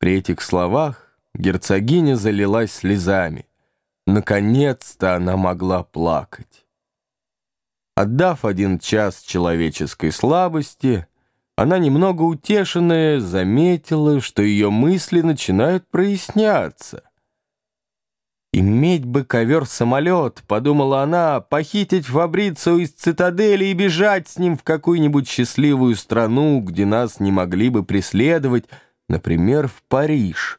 При этих словах герцогиня залилась слезами. Наконец-то она могла плакать. Отдав один час человеческой слабости, она, немного утешенная, заметила, что ее мысли начинают проясняться. «Иметь бы ковер-самолет», — подумала она, — «похитить Фабрицию из цитадели и бежать с ним в какую-нибудь счастливую страну, где нас не могли бы преследовать, например, в Париж.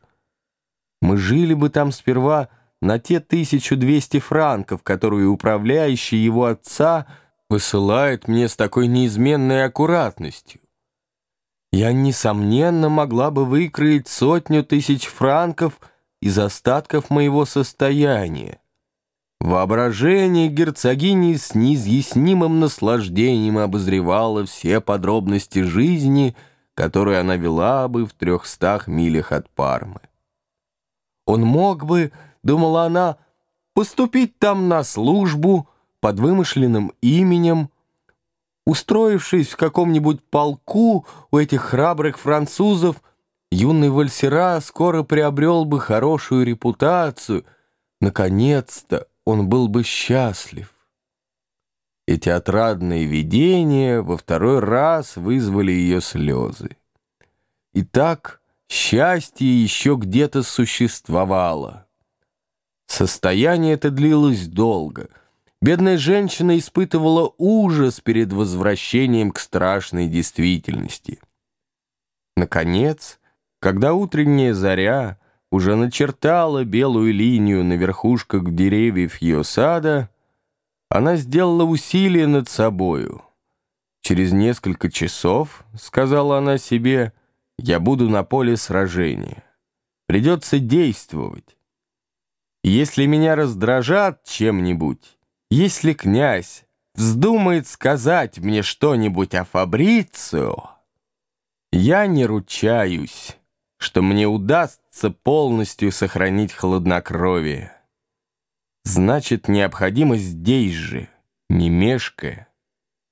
Мы жили бы там сперва на те 1200 франков, которые управляющий его отца высылает мне с такой неизменной аккуратностью. Я, несомненно, могла бы выкроить сотню тысяч франков — из остатков моего состояния. Воображение герцогини с неизъяснимым наслаждением обозревало все подробности жизни, которые она вела бы в трехстах милях от Пармы. Он мог бы, думала она, поступить там на службу под вымышленным именем, устроившись в каком-нибудь полку у этих храбрых французов, юный Вальсера скоро приобрел бы хорошую репутацию. Наконец-то он был бы счастлив. Эти отрадные видения во второй раз вызвали ее слезы. Итак, счастье еще где-то существовало. Состояние это длилось долго. Бедная женщина испытывала ужас перед возвращением к страшной действительности. Наконец, когда утренняя заря уже начертала белую линию на верхушках деревьев ее сада, она сделала усилие над собою. «Через несколько часов, — сказала она себе, — я буду на поле сражения. Придется действовать. Если меня раздражат чем-нибудь, если князь вздумает сказать мне что-нибудь о Фабрицио, я не ручаюсь» что мне удастся полностью сохранить хладнокровие. Значит, необходимо здесь же, не мешкая,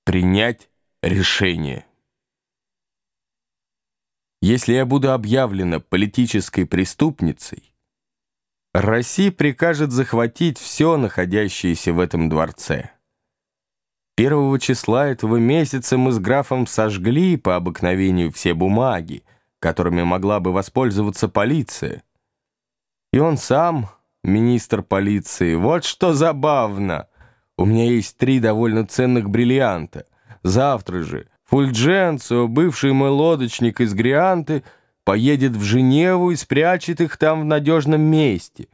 принять решение. Если я буду объявлена политической преступницей, Россия прикажет захватить все, находящееся в этом дворце. Первого числа этого месяца мы с графом сожгли по обыкновению все бумаги, которыми могла бы воспользоваться полиция. И он сам, министр полиции, вот что забавно. У меня есть три довольно ценных бриллианта. Завтра же Фульдженцо, бывший мой лодочник из Грианты, поедет в Женеву и спрячет их там в надежном месте.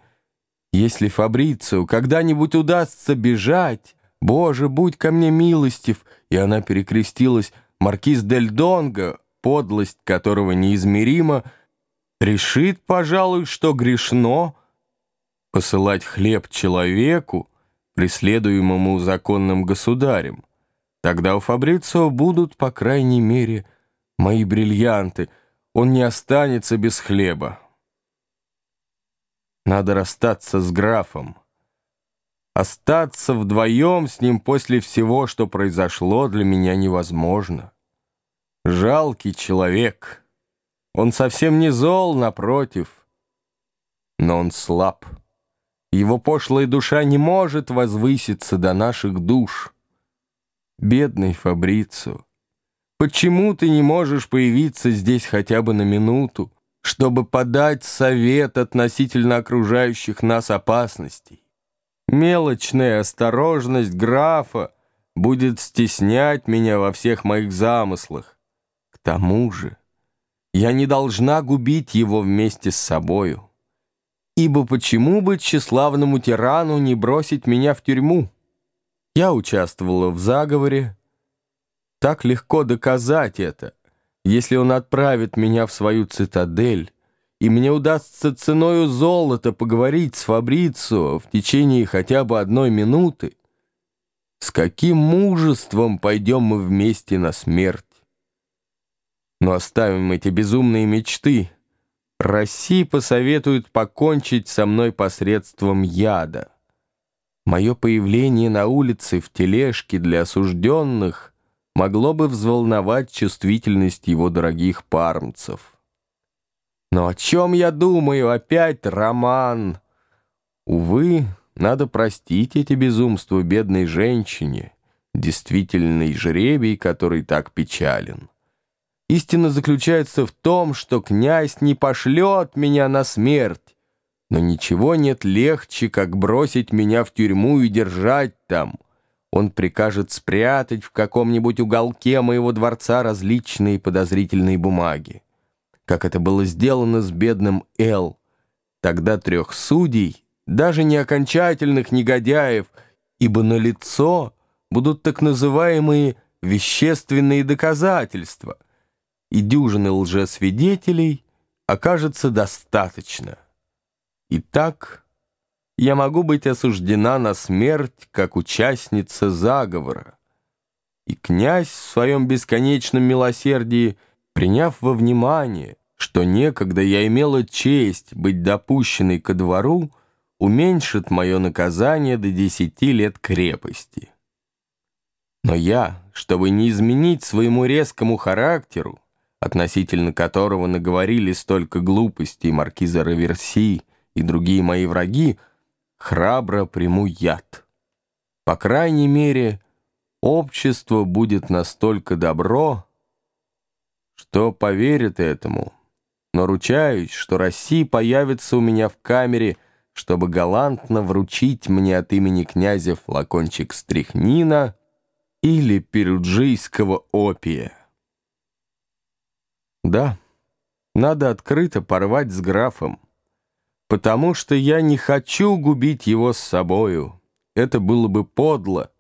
Если Фабрицио когда-нибудь удастся бежать, Боже, будь ко мне милостив, и она перекрестилась, маркиз Дель Донго, подлость которого неизмерима, решит, пожалуй, что грешно посылать хлеб человеку, преследуемому законным государем. Тогда у Фабрицио будут, по крайней мере, мои бриллианты. Он не останется без хлеба. Надо расстаться с графом. Остаться вдвоем с ним после всего, что произошло, для меня невозможно. Жалкий человек. Он совсем не зол, напротив. Но он слаб. Его пошлая душа не может возвыситься до наших душ. Бедный Фабрицу, почему ты не можешь появиться здесь хотя бы на минуту, чтобы подать совет относительно окружающих нас опасностей? Мелочная осторожность графа будет стеснять меня во всех моих замыслах тому же я не должна губить его вместе с собою. Ибо почему бы тщеславному тирану не бросить меня в тюрьму? Я участвовала в заговоре. Так легко доказать это, если он отправит меня в свою цитадель, и мне удастся ценою золота поговорить с Фабрицио в течение хотя бы одной минуты. С каким мужеством пойдем мы вместе на смерть? Но оставим эти безумные мечты. Россия посоветует покончить со мной посредством яда. Мое появление на улице в тележке для осужденных могло бы взволновать чувствительность его дорогих пармцев. Но о чем я думаю? Опять роман. Увы, надо простить эти безумства бедной женщине, действительный жребий, который так печален. Истина заключается в том, что князь не пошлет меня на смерть, но ничего нет легче, как бросить меня в тюрьму и держать там. Он прикажет спрятать в каком-нибудь уголке моего дворца различные подозрительные бумаги. Как это было сделано с бедным Эл. Тогда трех судей, даже не окончательных негодяев, ибо на лицо будут так называемые вещественные доказательства — и дюжины лжесвидетелей окажется достаточно. Итак, я могу быть осуждена на смерть как участница заговора. И князь в своем бесконечном милосердии, приняв во внимание, что некогда я имела честь быть допущенной ко двору, уменьшит мое наказание до десяти лет крепости. Но я, чтобы не изменить своему резкому характеру, относительно которого наговорили столько глупостей маркиза Раверси и другие мои враги, храбро приму яд. По крайней мере, общество будет настолько добро, что поверит этому. Но ручаюсь, что Россия появится у меня в камере, чтобы галантно вручить мне от имени князя флакончик стрихнина или перуджийского опия. Да, надо открыто порвать с графом, потому что я не хочу губить его с собою. Это было бы подло.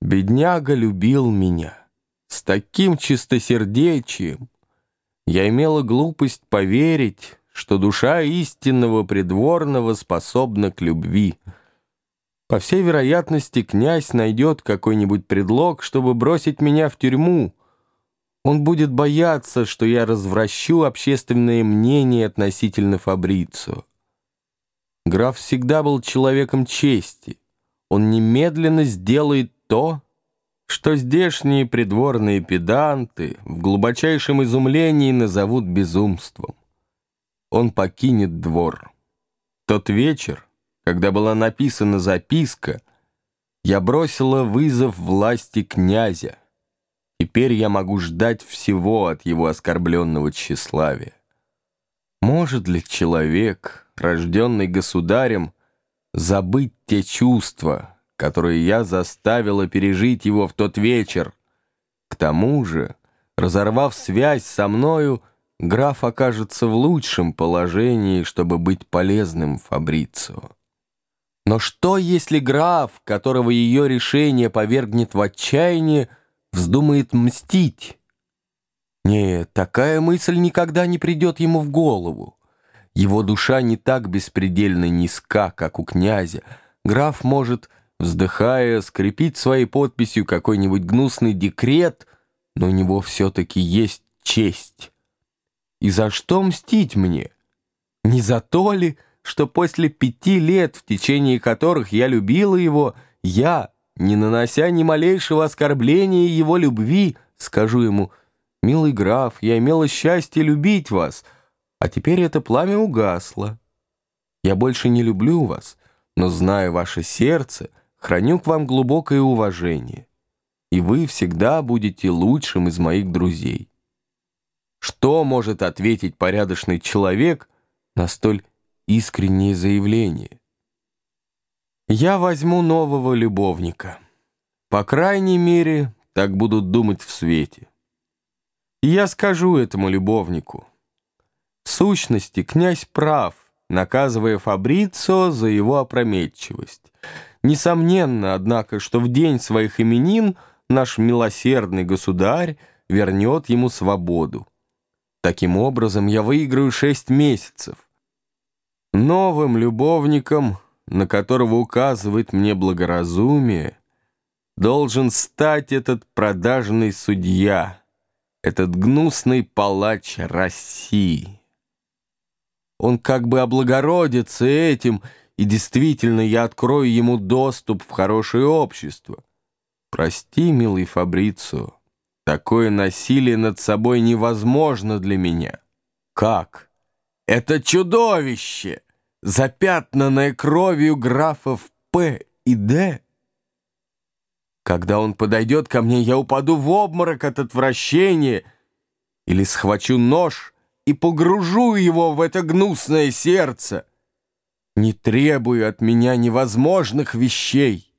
Бедняга любил меня с таким чистосердечием. Я имела глупость поверить, что душа истинного придворного способна к любви. По всей вероятности, князь найдет какой-нибудь предлог, чтобы бросить меня в тюрьму, он будет бояться, что я развращу общественное мнение относительно Фабрицио. Граф всегда был человеком чести. Он немедленно сделает то, что здешние придворные педанты в глубочайшем изумлении назовут безумством. Он покинет двор. Тот вечер, когда была написана записка, я бросила вызов власти князя. Теперь я могу ждать всего от его оскорбленного тщеславия. Может ли человек, рожденный государем, забыть те чувства, которые я заставила пережить его в тот вечер? К тому же, разорвав связь со мною, граф окажется в лучшем положении, чтобы быть полезным Фабрицио. Но что, если граф, которого ее решение повергнет в отчаяние, вздумает мстить. Нет, такая мысль никогда не придет ему в голову. Его душа не так беспредельно низка, как у князя. Граф может, вздыхая, скрепить своей подписью какой-нибудь гнусный декрет, но у него все-таки есть честь. И за что мстить мне? Не за то ли, что после пяти лет, в течение которых я любила его, я, не нанося ни малейшего оскорбления его любви, скажу ему, «Милый граф, я имела счастье любить вас, а теперь это пламя угасло. Я больше не люблю вас, но, зная ваше сердце, храню к вам глубокое уважение, и вы всегда будете лучшим из моих друзей». Что может ответить порядочный человек на столь искреннее заявление? Я возьму нового любовника. По крайней мере, так будут думать в свете. И я скажу этому любовнику. В сущности, князь прав, наказывая Фабрицио за его опрометчивость. Несомненно, однако, что в день своих именин наш милосердный государь вернет ему свободу. Таким образом, я выиграю шесть месяцев. Новым любовникам на которого указывает мне благоразумие, должен стать этот продажный судья, этот гнусный палач России. Он как бы облагородится этим, и действительно я открою ему доступ в хорошее общество. Прости, милый Фабрицио, такое насилие над собой невозможно для меня. Как? Это чудовище, запятнанное кровью графов П и Д. Когда он подойдет ко мне, я упаду в обморок от отвращения или схвачу нож и погружу его в это гнусное сердце. Не требую от меня невозможных вещей.